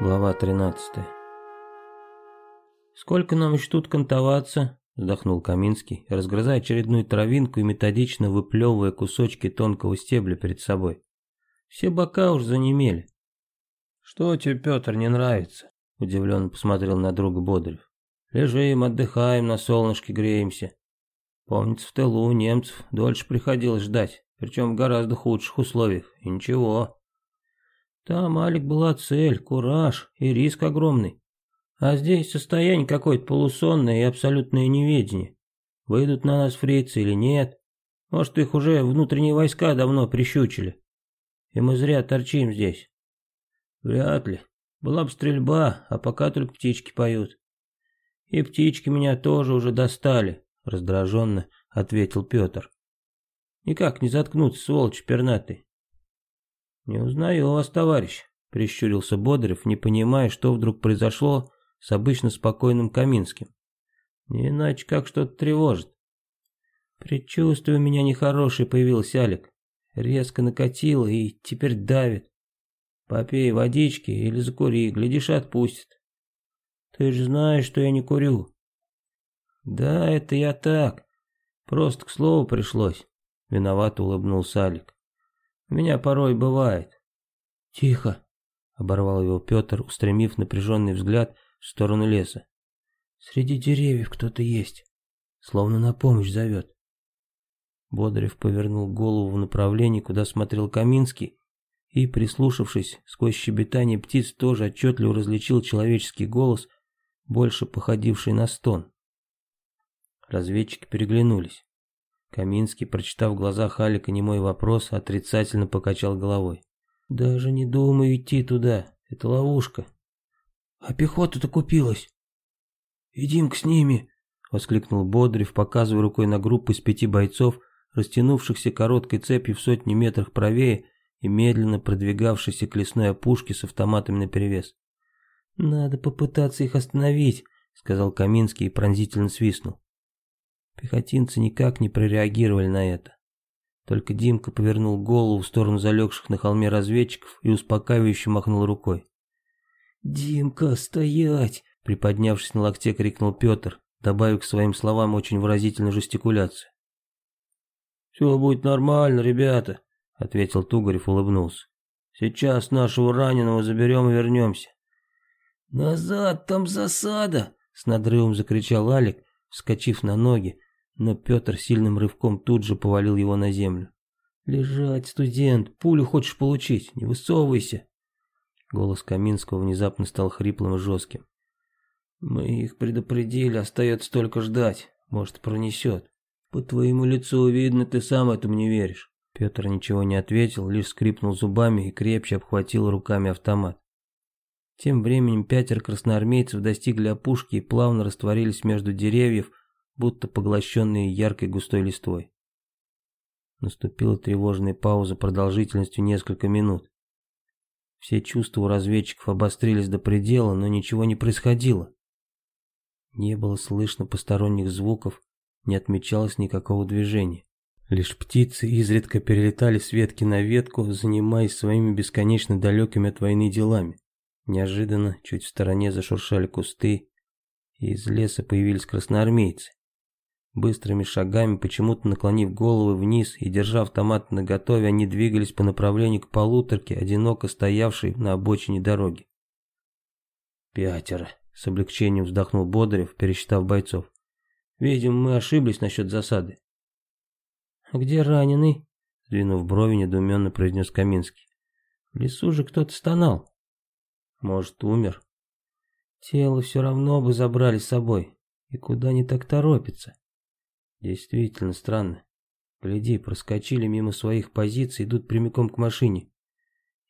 Глава 13 «Сколько нам еще тут кантоваться?» – вздохнул Каминский, разгрызая очередную травинку и методично выплевывая кусочки тонкого стебля перед собой. Все бока уж занемели. «Что тебе, Петр, не нравится?» – удивленно посмотрел на друга Бодрев. «Лежим, отдыхаем, на солнышке греемся. Помнится, в тылу немцев дольше приходилось ждать, причем в гораздо худших условиях, и ничего». Там, Алик, была цель, кураж и риск огромный. А здесь состояние какое-то полусонное и абсолютное неведение. Выйдут на нас фрицы или нет? Может, их уже внутренние войска давно прищучили. И мы зря торчим здесь. Вряд ли. Была бы стрельба, а пока только птички поют. И птички меня тоже уже достали, раздраженно ответил Петр. Никак не заткнуться, сволочь пернатый. «Не узнаю вас, товарищ», — прищурился Бодрев, не понимая, что вдруг произошло с обычно спокойным Каминским. «Не иначе как что-то тревожит». «Предчувствие у меня нехорошее появилось, Алик. Резко накатило и теперь давит. Попей водички или закури, глядишь, отпустит. Ты же знаешь, что я не курю». «Да, это я так. Просто к слову пришлось», — виновато улыбнулся Алик. У меня порой бывает. Тихо, оборвал его Петр, устремив напряженный взгляд в сторону леса. Среди деревьев кто-то есть, словно на помощь зовет. Бодрев повернул голову в направлении, куда смотрел Каминский, и, прислушавшись сквозь щебетание птиц, тоже отчетливо различил человеческий голос, больше походивший на стон. Разведчики переглянулись. Каминский, прочитав в глазах Алика немой вопрос, отрицательно покачал головой. «Даже не думаю идти туда, это ловушка». «А пехота-то купилась». «Идим-ка с ними», — воскликнул Бодрев, показывая рукой на группу из пяти бойцов, растянувшихся короткой цепью в сотни метрах правее и медленно продвигавшейся к лесной опушке с автоматами наперевес. «Надо попытаться их остановить», — сказал Каминский и пронзительно свистнул. Пехотинцы никак не прореагировали на это. Только Димка повернул голову в сторону залегших на холме разведчиков и успокаивающе махнул рукой. «Димка, стоять!» — приподнявшись на локте, крикнул Петр, добавив к своим словам очень выразительную жестикуляцию. «Все будет нормально, ребята», — ответил Тугарев, улыбнулся. «Сейчас нашего раненого заберем и вернемся». «Назад, там засада!» — с надрывом закричал Алик, вскочив на ноги, но Петр сильным рывком тут же повалил его на землю. «Лежать, студент, пулю хочешь получить, не высовывайся!» Голос Каминского внезапно стал хриплым и жестким. «Мы их предупредили, остается только ждать, может пронесет. По твоему лицу видно, ты сам этому не веришь». Петр ничего не ответил, лишь скрипнул зубами и крепче обхватил руками автомат. Тем временем пятеро красноармейцев достигли опушки и плавно растворились между деревьев, будто поглощенные яркой густой листвой. Наступила тревожная пауза продолжительностью несколько минут. Все чувства у разведчиков обострились до предела, но ничего не происходило. Не было слышно посторонних звуков, не отмечалось никакого движения. Лишь птицы изредка перелетали с ветки на ветку, занимаясь своими бесконечно далекими от войны делами. Неожиданно, чуть в стороне зашуршали кусты, и из леса появились красноармейцы. Быстрыми шагами, почему-то наклонив головы вниз и держа автомат наготове, они двигались по направлению к полуторке, одиноко стоявшей на обочине дороги. «Пятеро», — с облегчением вздохнул Бодрев, пересчитав бойцов. «Видимо, мы ошиблись насчет засады». «А где раненый?» — сдвинув брови, недоуменно произнес Каминский. «В лесу же кто-то стонал». «Может, умер?» «Тело все равно бы забрали с собой. И куда они так торопятся?» Действительно странно. Гляди, проскочили мимо своих позиций, идут прямиком к машине.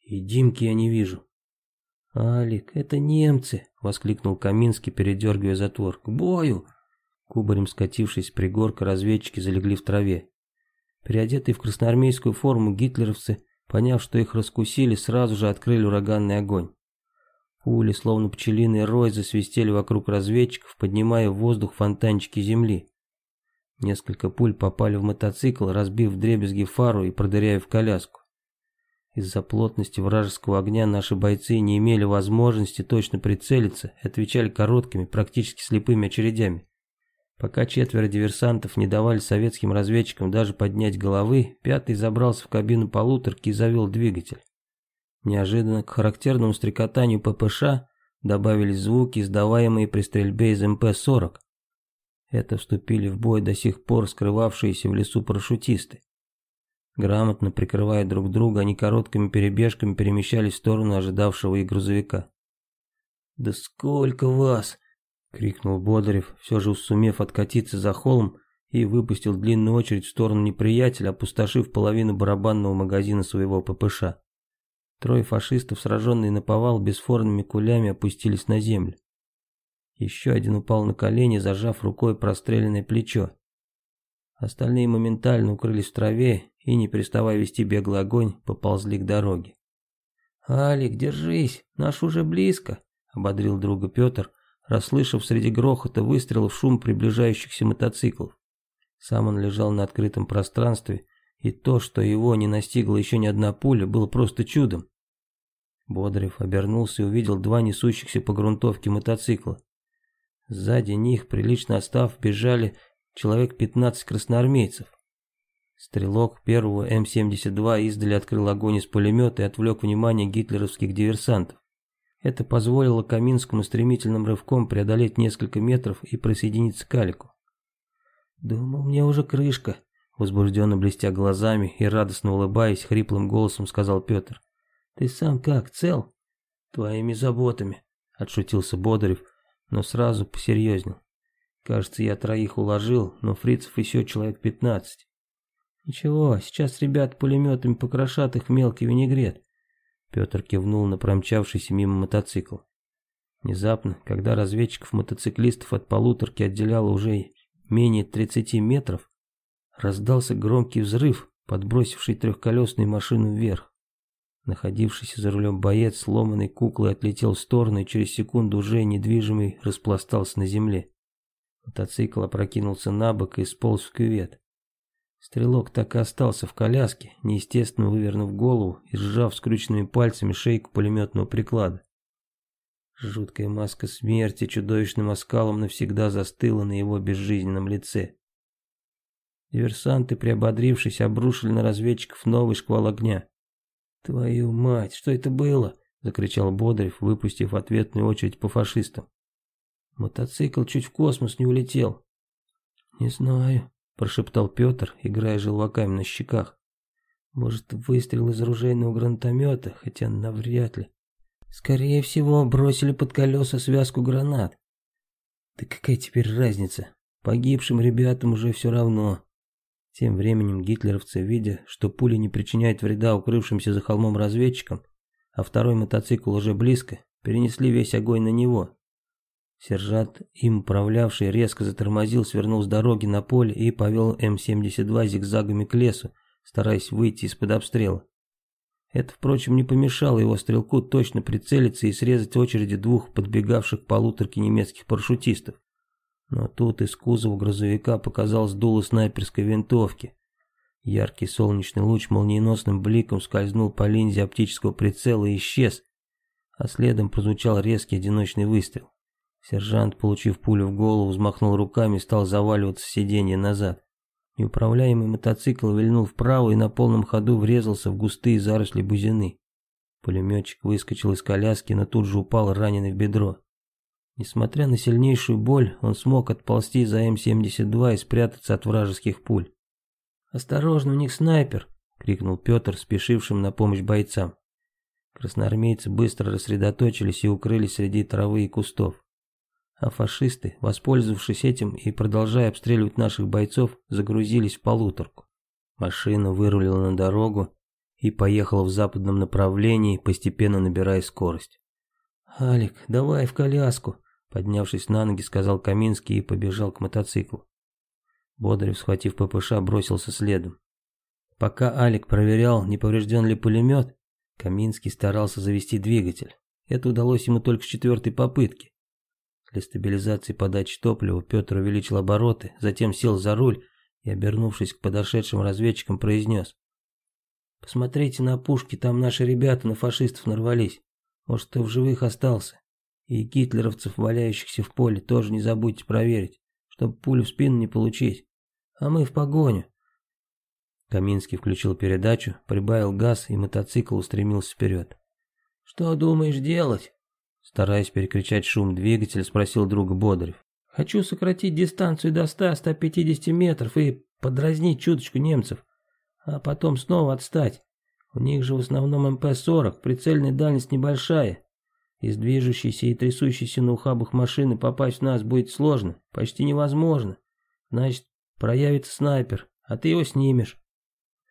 И Димки я не вижу. «Алик, это немцы!» — воскликнул Каминский, передергивая затвор. «К бою!» Кубарем скатившись с пригорка, разведчики залегли в траве. Переодетые в красноармейскую форму гитлеровцы, поняв, что их раскусили, сразу же открыли ураганный огонь. Пули, словно пчелиный рой, засвистели вокруг разведчиков, поднимая в воздух фонтанчики земли. Несколько пуль попали в мотоцикл, разбив дребезги фару и продырявив коляску. Из-за плотности вражеского огня наши бойцы не имели возможности точно прицелиться и отвечали короткими, практически слепыми очередями. Пока четверо диверсантов не давали советским разведчикам даже поднять головы, пятый забрался в кабину полуторки и завел двигатель. Неожиданно к характерному стрекотанию ППШ добавились звуки, издаваемые при стрельбе из МП-40. Это вступили в бой до сих пор скрывавшиеся в лесу парашютисты. Грамотно прикрывая друг друга, они короткими перебежками перемещались в сторону ожидавшего их грузовика. «Да сколько вас!» — крикнул Бодарев, все же сумев откатиться за холм и выпустил длинную очередь в сторону неприятеля, опустошив половину барабанного магазина своего ППШ. Трое фашистов, сраженные на повал бесформенными кулями, опустились на землю. Еще один упал на колени, зажав рукой простреленное плечо. Остальные моментально укрылись в траве и, не переставая вести беглый огонь, поползли к дороге. «Алик, держись, наш уже близко», — ободрил друга Петр, расслышав среди грохота выстрелов шум приближающихся мотоциклов. Сам он лежал на открытом пространстве, и то, что его не настигла еще ни одна пуля, было просто чудом. Бодрев обернулся и увидел два несущихся по грунтовке мотоцикла. Сзади них, прилично отстав, бежали человек 15 красноармейцев. Стрелок первого М-72 издали открыл огонь из пулемета и отвлек внимание гитлеровских диверсантов. Это позволило Каминскому стремительным рывком преодолеть несколько метров и присоединиться к Алику. «Думал, мне уже крышка», — возбужденно блестя глазами и радостно улыбаясь, хриплым голосом сказал Петр. «Ты сам как, цел?» «Твоими заботами», — отшутился Бодарев, но сразу посерьезнел. «Кажется, я троих уложил, но фрицев еще человек пятнадцать». «Ничего, сейчас ребят пулеметами покрошат их мелкий винегрет. Петр кивнул на промчавшийся мимо мотоцикл. Внезапно, когда разведчиков-мотоциклистов от полуторки отделяло уже менее 30 метров, раздался громкий взрыв, подбросивший трехколесную машину вверх. Находившийся за рулем боец сломанной куклой отлетел в сторону и через секунду уже недвижимый распластался на земле. Мотоцикл опрокинулся на бок и сполз в кювет. Стрелок так и остался в коляске, неестественно вывернув голову и сжав скрюченными пальцами шейку пулеметного приклада. Жуткая маска смерти чудовищным оскалом навсегда застыла на его безжизненном лице. Диверсанты, приободрившись, обрушили на разведчиков новый шквал огня. «Твою мать, что это было?» — закричал Бодрев, выпустив ответную очередь по фашистам. Мотоцикл чуть в космос не улетел. «Не знаю», прошептал Петр, играя желваками на щеках. Может, выстрел из ружейного гранатомета, хотя навряд ли. Скорее всего, бросили под колеса связку гранат. Да какая теперь разница? Погибшим ребятам уже все равно. Тем временем гитлеровцы, видя, что пули не причиняют вреда укрывшимся за холмом разведчикам, а второй мотоцикл уже близко, перенесли весь огонь на него. Сержант, им управлявший, резко затормозил, свернул с дороги на поле и повел М-72 зигзагами к лесу, стараясь выйти из-под обстрела. Это, впрочем, не помешало его стрелку точно прицелиться и срезать очереди двух подбегавших к полуторке немецких парашютистов. Но тут из кузова грузовика показалось дуло снайперской винтовки. Яркий солнечный луч молниеносным бликом скользнул по линзе оптического прицела и исчез, а следом прозвучал резкий одиночный выстрел. Сержант, получив пулю в голову, взмахнул руками и стал заваливаться в сиденье назад. Неуправляемый мотоцикл вильнул вправо и на полном ходу врезался в густые заросли бузины. Пулеметчик выскочил из коляски, но тут же упал раненый в бедро. Несмотря на сильнейшую боль, он смог отползти за М-72 и спрятаться от вражеских пуль. «Осторожно, у них снайпер!» — крикнул Петр, спешившим на помощь бойцам. Красноармейцы быстро рассредоточились и укрылись среди травы и кустов а фашисты, воспользовавшись этим и продолжая обстреливать наших бойцов, загрузились в полуторку. Машина вырулила на дорогу и поехала в западном направлении, постепенно набирая скорость. «Алик, давай в коляску», — поднявшись на ноги, сказал Каминский и побежал к мотоциклу. Бодрев, схватив ППШ, бросился следом. Пока Алик проверял, не поврежден ли пулемет, Каминский старался завести двигатель. Это удалось ему только с четвертой попытки. Для стабилизации подачи топлива Петр увеличил обороты, затем сел за руль и, обернувшись к подошедшим разведчикам, произнес. Посмотрите на пушки, там наши ребята на фашистов нарвались. Может, кто в живых остался. И гитлеровцев, валяющихся в поле, тоже не забудьте проверить, чтобы пулю в спину не получить. А мы в погоню. Каминский включил передачу, прибавил газ, и мотоцикл устремился вперед. «Что думаешь делать?» Стараясь перекричать шум двигателя, спросил друга Бодрев. «Хочу сократить дистанцию до 100-150 метров и подразнить чуточку немцев, а потом снова отстать. У них же в основном МП-40, прицельная дальность небольшая. Из движущейся и трясущейся на ухабах машины попасть в нас будет сложно, почти невозможно. Значит, проявится снайпер, а ты его снимешь.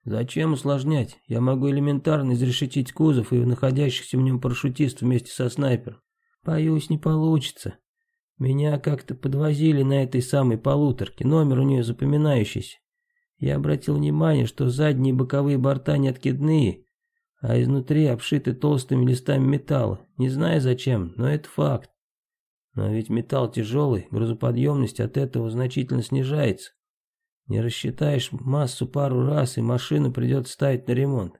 Зачем усложнять? Я могу элементарно изрешетить кузов и находящихся в нем парашютистов вместе со снайпером. Боюсь, не получится. Меня как-то подвозили на этой самой полуторке, номер у нее запоминающийся. Я обратил внимание, что задние и боковые борта не откидные, а изнутри обшиты толстыми листами металла. Не знаю зачем, но это факт. Но ведь металл тяжелый, грузоподъемность от этого значительно снижается. Не рассчитаешь массу пару раз, и машину придется ставить на ремонт.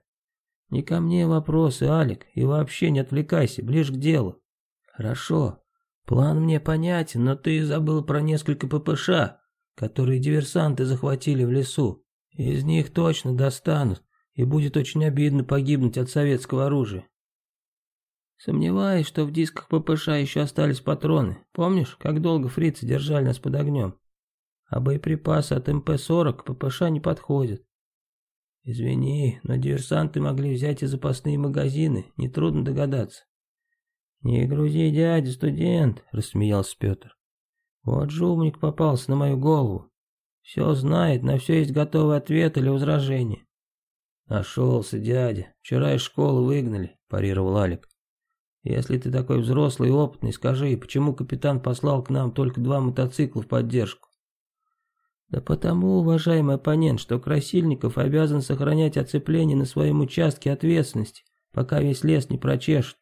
Не ко мне вопросы, Алик, и вообще не отвлекайся, ближе к делу. Хорошо, план мне понятен, но ты забыл про несколько ППШ, которые диверсанты захватили в лесу. Из них точно достанут, и будет очень обидно погибнуть от советского оружия. Сомневаюсь, что в дисках ППШ еще остались патроны. Помнишь, как долго фрицы держали нас под огнем? А боеприпасы от МП-40 к ППШ не подходят. Извини, но диверсанты могли взять и запасные магазины, нетрудно догадаться. «Не грузи, дядя, студент», — рассмеялся Петр. «Вот жумник попался на мою голову. Все знает, на все есть готовый ответ или возражение». «Нашелся, дядя. Вчера из школы выгнали», — парировал Алик. «Если ты такой взрослый и опытный, скажи, почему капитан послал к нам только два мотоцикла в поддержку?» Да потому, уважаемый оппонент, что Красильников обязан сохранять оцепление на своем участке ответственности, пока весь лес не прочешет.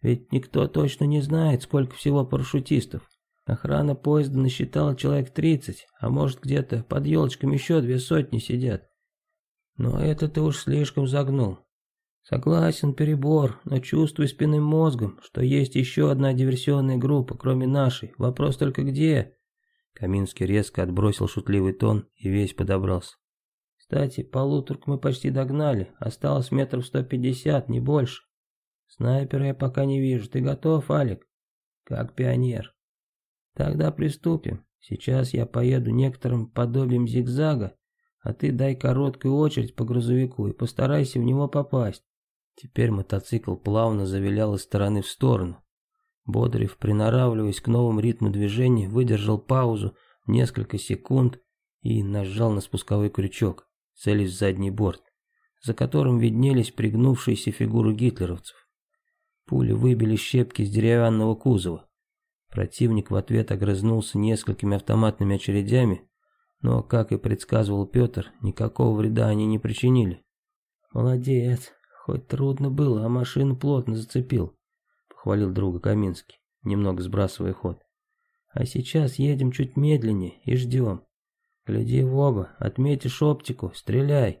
Ведь никто точно не знает, сколько всего парашютистов. Охрана поезда насчитала человек 30, а может где-то под елочками еще две сотни сидят. Но это ты уж слишком загнул. Согласен, перебор, но чувствую спинным мозгом, что есть еще одна диверсионная группа, кроме нашей. Вопрос только где? Каминский резко отбросил шутливый тон и весь подобрался. «Кстати, полуторку мы почти догнали, осталось метров сто пятьдесят, не больше. Снайпера я пока не вижу, ты готов, Алик?» «Как пионер». «Тогда приступим. Сейчас я поеду некоторым подобием зигзага, а ты дай короткую очередь по грузовику и постарайся в него попасть». Теперь мотоцикл плавно завилял из стороны в сторону, Бодрев, приноравливаясь к новому ритму движения, выдержал паузу несколько секунд и нажал на спусковой крючок, целясь в задний борт, за которым виднелись пригнувшиеся фигуры гитлеровцев. Пули выбили щепки с деревянного кузова. Противник в ответ огрызнулся несколькими автоматными очередями, но, как и предсказывал Петр, никакого вреда они не причинили. «Молодец, хоть трудно было, а машину плотно зацепил», хвалил друга Каминский, немного сбрасывая ход. А сейчас едем чуть медленнее и ждем. Гляди в оба, отметишь оптику, стреляй.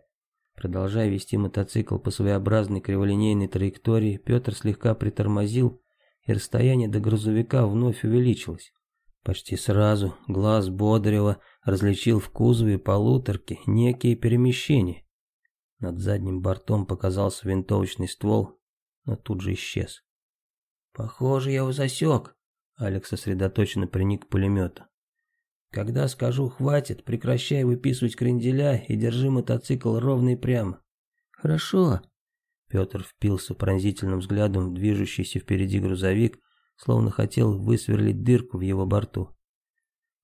Продолжая вести мотоцикл по своеобразной криволинейной траектории, Петр слегка притормозил, и расстояние до грузовика вновь увеличилось. Почти сразу глаз Бодрева различил в кузове полуторки некие перемещения. Над задним бортом показался винтовочный ствол, но тут же исчез. «Похоже, я его засек», — Алекс сосредоточенно приник к пулемету. «Когда скажу «хватит», прекращай выписывать кренделя и держи мотоцикл ровно и прямо». «Хорошо». Петр впился пронзительным взглядом в движущийся впереди грузовик, словно хотел высверлить дырку в его борту.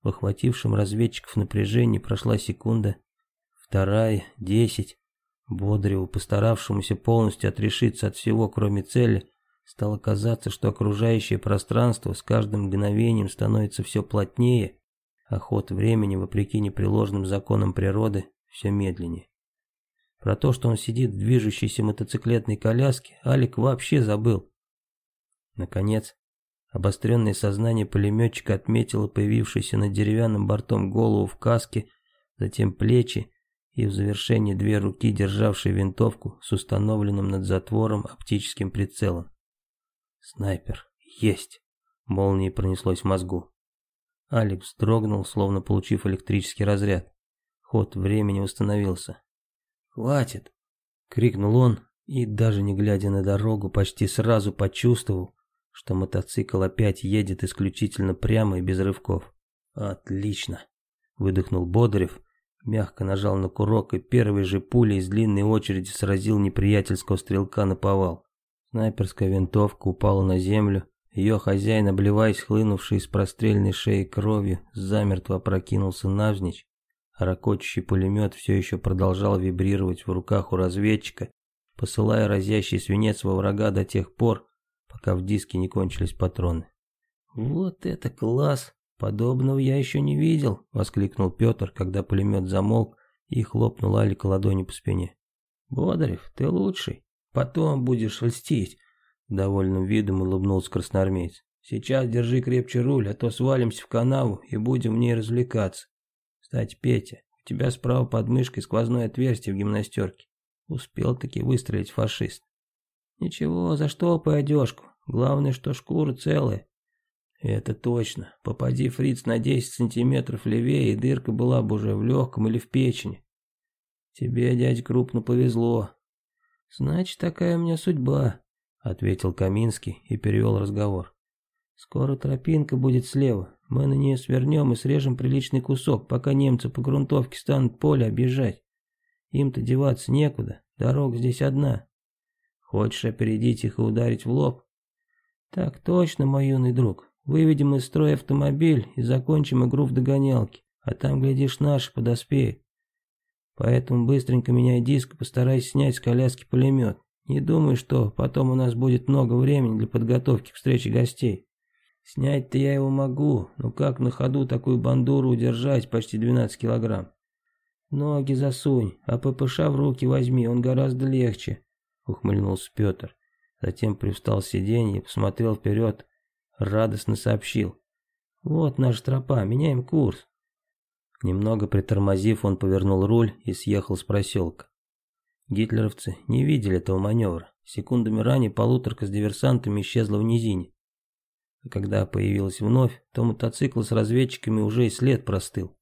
В охватившем разведчиков напряжении прошла секунда, вторая, десять. Бодреву, постаравшемуся полностью отрешиться от всего, кроме цели, Стало казаться, что окружающее пространство с каждым мгновением становится все плотнее, а ход времени, вопреки непреложным законам природы, все медленнее. Про то, что он сидит в движущейся мотоциклетной коляске, Алик вообще забыл. Наконец, обостренное сознание пулеметчика отметило появившийся над деревянным бортом голову в каске, затем плечи и в завершении две руки, державшие винтовку с установленным над затвором оптическим прицелом. Снайпер. Есть. Молнией пронеслось в мозгу. Алекс дрогнул, словно получив электрический разряд. Ход времени установился. «Хватит!» — крикнул он, и даже не глядя на дорогу, почти сразу почувствовал, что мотоцикл опять едет исключительно прямо и без рывков. «Отлично!» — выдохнул Бодарев, мягко нажал на курок и первой же пулей из длинной очереди сразил неприятельского стрелка на повал. Снайперская винтовка упала на землю, ее хозяин, обливаясь хлынувшей из прострельной шеи кровью, замертво опрокинулся навзничь, а ракочущий пулемет все еще продолжал вибрировать в руках у разведчика, посылая разящий свинец во врага до тех пор, пока в диске не кончились патроны. «Вот это класс! Подобного я еще не видел!» — воскликнул Петр, когда пулемет замолк и хлопнул Алика ладони по спине. «Бодарев, ты лучший. Потом будешь льстить. Довольным видом улыбнулся красноармеец. Сейчас держи крепче руль, а то свалимся в канаву и будем в ней развлекаться. Кстати, Петя, у тебя справа под мышкой сквозное отверстие в гимнастерке. Успел-таки выстрелить фашист. Ничего, за что по одежку. Главное, что шкура целая. Это точно. Попади фриц на 10 сантиметров левее, и дырка была бы уже в легком или в печени. Тебе, дядь, крупно повезло. Значит, такая у меня судьба. — ответил Каминский и перевел разговор. «Скоро тропинка будет слева. Мы на нее свернем и срежем приличный кусок, пока немцы по грунтовке станут поле объезжать. Им-то деваться некуда, дорога здесь одна. Хочешь опередить их и ударить в лоб?» «Так точно, мой юный друг. Выведем из строя автомобиль и закончим игру в догонялки, а там, глядишь, наши подоспеют. Поэтому быстренько меняй диск и постарайся снять с коляски пулемет. Не думаю, что потом у нас будет много времени для подготовки к встрече гостей. Снять-то я его могу, но как на ходу такую бандуру удержать почти 12 килограмм? Ноги засунь, а ППШ в руки возьми, он гораздо легче, ухмыльнулся Петр. Затем привстал с сиденья и посмотрел вперед, радостно сообщил. Вот наша тропа, меняем курс. Немного притормозив, он повернул руль и съехал с проселка. Гитлеровцы не видели этого маневра. Секундами ранее полуторка с диверсантами исчезла в низине. А когда появилась вновь, то мотоцикл с разведчиками уже и след простыл.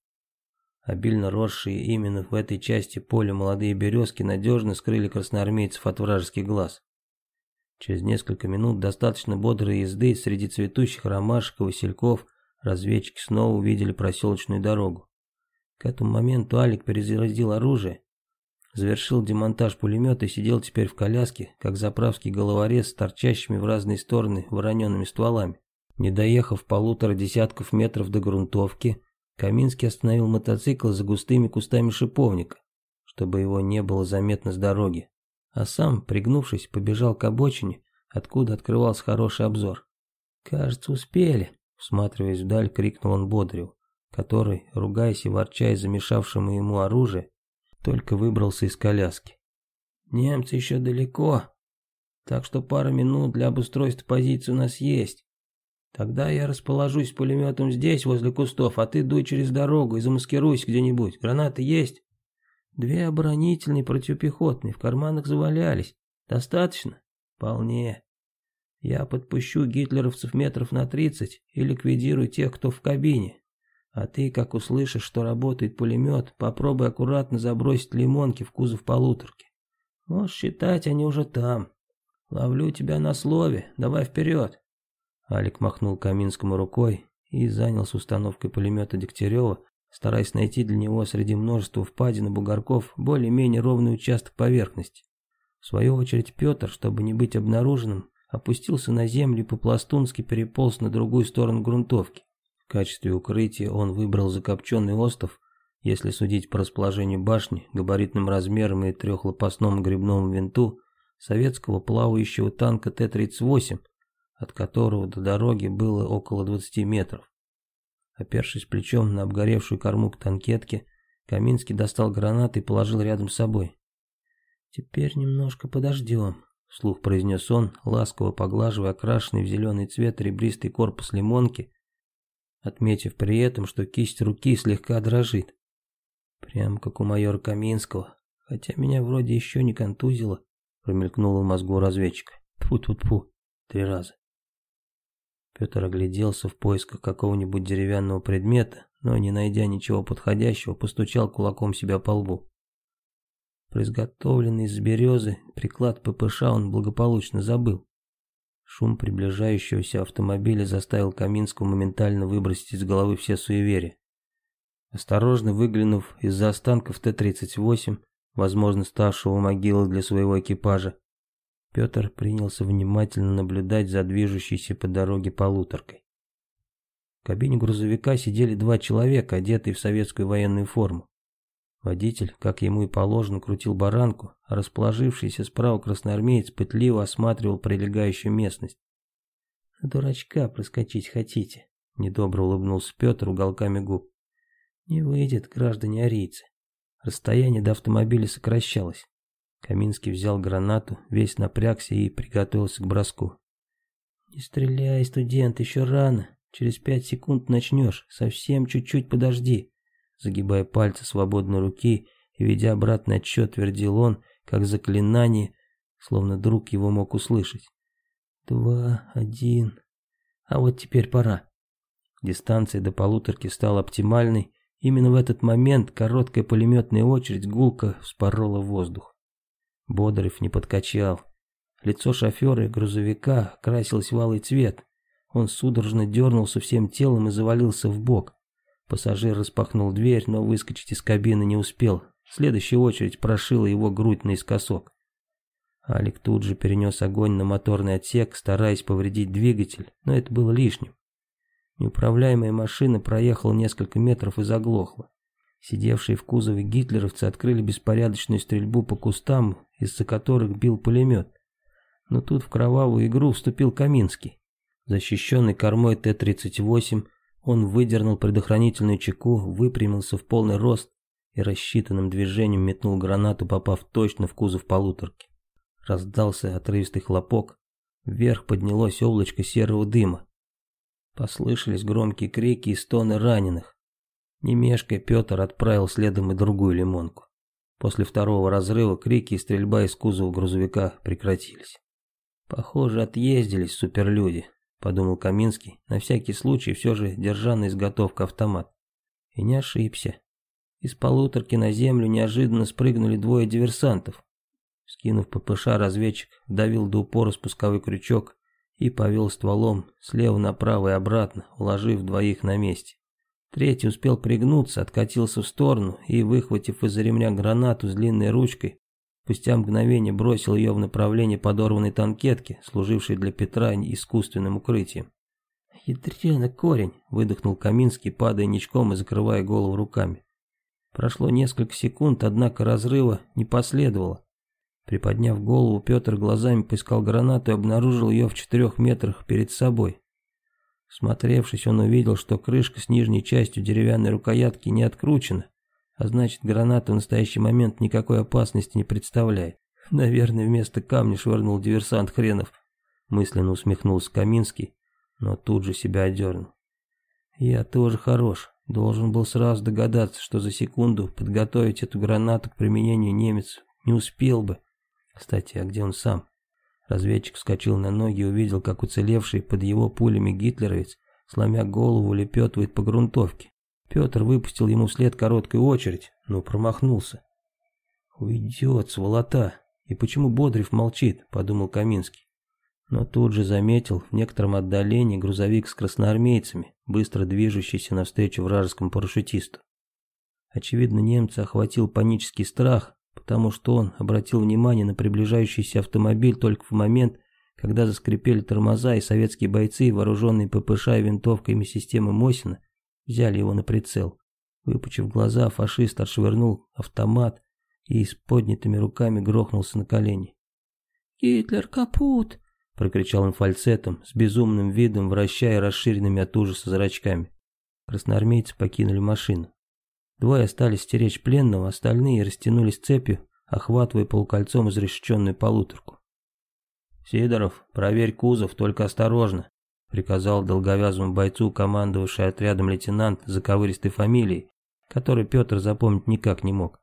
Обильно росшие именно в этой части поля молодые березки надежно скрыли красноармейцев от вражеских глаз. Через несколько минут достаточно бодрой езды среди цветущих ромашек и васильков разведчики снова увидели проселочную дорогу. К этому моменту Алик перезарядил оружие завершил демонтаж пулемета и сидел теперь в коляске, как заправский головорез с торчащими в разные стороны вороненными стволами. Не доехав полутора десятков метров до грунтовки, Каминский остановил мотоцикл за густыми кустами шиповника, чтобы его не было заметно с дороги, а сам, пригнувшись, побежал к обочине, откуда открывался хороший обзор. «Кажется, успели», — всматриваясь вдаль, крикнул он Бодреву, который, ругаясь и ворчая замешавшему ему оружие, только выбрался из коляски. Немцы еще далеко, так что пара минут для обустройства позиции у нас есть. Тогда я расположусь с пулеметом здесь, возле кустов, а ты дуй через дорогу и замаскируйся где-нибудь. Гранаты есть? Две оборонительные противопехотные в карманах завалялись. Достаточно? Вполне. Я подпущу гитлеровцев метров на тридцать и ликвидирую тех, кто в кабине. А ты, как услышишь, что работает пулемет, попробуй аккуратно забросить лимонки в кузов полуторки. Можешь считать, они уже там. Ловлю тебя на слове, давай вперед. Алик махнул Каминскому рукой и занялся установкой пулемета Дегтярева, стараясь найти для него среди множества впадин и бугорков более-менее ровный участок поверхности. В свою очередь Петр, чтобы не быть обнаруженным, опустился на землю и по-пластунски переполз на другую сторону грунтовки. В качестве укрытия он выбрал закопченный остров, если судить по расположению башни, габаритным размерам и трехлопастному грибному винту советского плавающего танка Т-38, от которого до дороги было около 20 метров. Опершись плечом на обгоревшую корму к танкетке, Каминский достал гранаты и положил рядом с собой. «Теперь немножко подождем», — вслух произнес он, ласково поглаживая окрашенный в зеленый цвет ребристый корпус лимонки, отметив при этом, что кисть руки слегка дрожит. Прям как у майора Каминского, хотя меня вроде еще не контузило, промелькнуло в мозгу разведчика. Тьфу-тьфу-тьфу, три раза. Петр огляделся в поисках какого-нибудь деревянного предмета, но, не найдя ничего подходящего, постучал кулаком себя по лбу. Про изготовленный из березы приклад ППШ он благополучно забыл. Шум приближающегося автомобиля заставил Каминского моментально выбросить из головы все суеверия. Осторожно выглянув из-за останков Т-38, возможно, ставшего могилой для своего экипажа, Петр принялся внимательно наблюдать за движущейся по дороге полуторкой. В кабине грузовика сидели два человека, одетые в советскую военную форму. Водитель, как ему и положено, крутил баранку, а расположившийся справа красноармеец пытливо осматривал прилегающую местность. «На дурачка проскочить хотите?» — недобро улыбнулся Петр уголками губ. «Не выйдет, граждане арийцы». Расстояние до автомобиля сокращалось. Каминский взял гранату, весь напрягся и приготовился к броску. «Не стреляй, студент, еще рано. Через пять секунд начнешь. Совсем чуть-чуть подожди». Загибая пальцы свободной руки и ведя обратный отсчет, твердил он, как заклинание, словно друг его мог услышать. «Два, один. А вот теперь пора». Дистанция до полуторки стала оптимальной. Именно в этот момент короткая пулеметная очередь гулко вспорола воздух. Бодрев не подкачал. Лицо шофера и грузовика красилось в алый цвет. Он судорожно дернулся всем телом и завалился в бок. Пассажир распахнул дверь, но выскочить из кабины не успел. Следующая очередь прошила его грудь наискосок. Алик тут же перенес огонь на моторный отсек, стараясь повредить двигатель, но это было лишним. Неуправляемая машина проехала несколько метров и заглохла. Сидевшие в кузове гитлеровцы открыли беспорядочную стрельбу по кустам, из-за которых бил пулемет. Но тут в кровавую игру вступил Каминский. Защищенный кормой Т-38, он выдернул предохранительную чеку, выпрямился в полный рост и рассчитанным движением метнул гранату, попав точно в кузов полуторки. Раздался отрывистый хлопок, вверх поднялось облачко серого дыма. Послышались громкие крики и стоны раненых. Не мешкая, Петр отправил следом и другую лимонку. После второго разрыва крики и стрельба из кузова грузовика прекратились. Похоже, отъездились суперлюди, подумал Каминский, на всякий случай все же держа на изготовку автомат. И не ошибся. Из полуторки на землю неожиданно спрыгнули двое диверсантов. Скинув ППШ, разведчик давил до упора спусковой крючок и повел стволом слева направо и обратно, уложив двоих на месте. Третий успел пригнуться, откатился в сторону и, выхватив из-за ремня гранату с длинной ручкой, спустя мгновение бросил ее в направлении подорванной танкетки, служившей для Петра искусственным укрытием. «Ядрёный корень!» — выдохнул Каминский, падая ничком и закрывая голову руками. Прошло несколько секунд, однако разрыва не последовало. Приподняв голову, Петр глазами поискал гранату и обнаружил ее в четырех метрах перед собой. Смотревшись, он увидел, что крышка с нижней частью деревянной рукоятки не откручена, а значит граната в настоящий момент никакой опасности не представляет. Наверное, вместо камня швырнул диверсант хренов. Мысленно усмехнулся Каминский, но тут же себя одернул. Я тоже хорош. Должен был сразу догадаться, что за секунду подготовить эту гранату к применению немец не успел бы. Кстати, а где он сам? Разведчик вскочил на ноги и увидел, как уцелевший под его пулями гитлеровец, сломя голову, лепетывает по грунтовке. Петр выпустил ему вслед короткую очередь, но промахнулся. «Уйдет, сволота! И почему Бодрев молчит?» – подумал Каминский. Но тут же заметил в некотором отдалении грузовик с красноармейцами, быстро движущийся навстречу вражескому парашютисту. Очевидно, немца охватил панический страх, потому что он обратил внимание на приближающийся автомобиль только в момент, когда заскрипели тормоза, и советские бойцы, вооруженные ППШ и винтовками системы Мосина, взяли его на прицел. Выпучив глаза, фашист отшвырнул автомат и с поднятыми руками грохнулся на колени. «Гитлер капут!» — прокричал он фальцетом, с безумным видом вращая расширенными от ужаса зрачками. Красноармейцы покинули машину. Двое остались стеречь пленного, остальные растянулись цепью, охватывая полукольцом изрешеченную полуторку. «Сидоров, проверь кузов, только осторожно», — приказал долговязому бойцу, командовавший отрядом лейтенант заковыристой фамилией, который Петр запомнить никак не мог.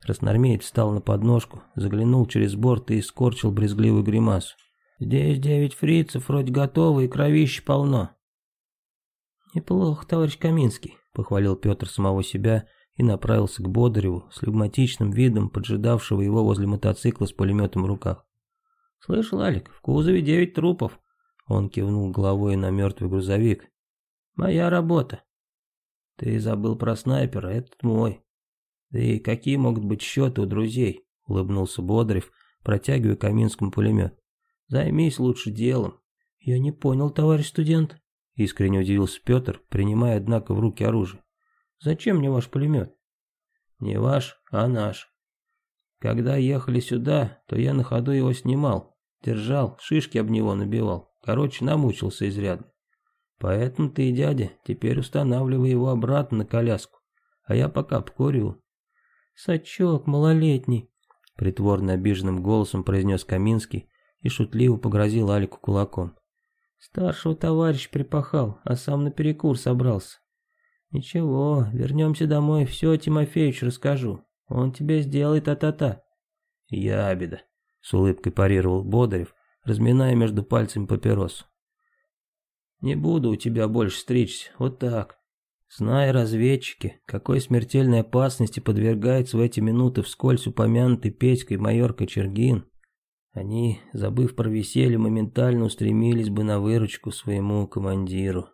Красноармеец встал на подножку, заглянул через борт и скорчил брезгливую гримасу. «Здесь девять фрицев, вроде готовы, и кровища полно». «Неплохо, товарищ Каминский», — похвалил Петр самого себя и направился к Бодареву с флегматичным видом, поджидавшего его возле мотоцикла с пулеметом в руках. «Слышал, Алик, в кузове девять трупов». Он кивнул головой на мертвый грузовик. «Моя работа». «Ты забыл про снайпера, этот мой». «Да и какие могут быть счеты у друзей?» — улыбнулся Бодрев, протягивая Каминскому пулемет. «Займись лучше делом». «Я не понял, товарищ студент», — искренне удивился Петр, принимая, однако, в руки оружие. «Зачем мне ваш пулемет?» «Не ваш, а наш. Когда ехали сюда, то я на ходу его снимал, держал, шишки об него набивал. Короче, намучился изрядно. Поэтому ты, дядя, теперь устанавливай его обратно на коляску, а я пока покурю. Сачок малолетний, притворно обиженным голосом произнес Каминский и шутливо погрозил Алику кулаком. Старшего товарища припахал, а сам на перекур собрался. Ничего, вернемся домой, все Тимофеевич расскажу. Он тебе сделает а-та-та. Ябеда, с улыбкой парировал Бодарев, разминая между пальцами папиросу. Не буду у тебя больше стричься, вот так. Зная разведчики, какой смертельной опасности подвергается в эти минуты вскользь упомянутый Петькой майор Кочергин, они, забыв про веселье, моментально устремились бы на выручку своему командиру.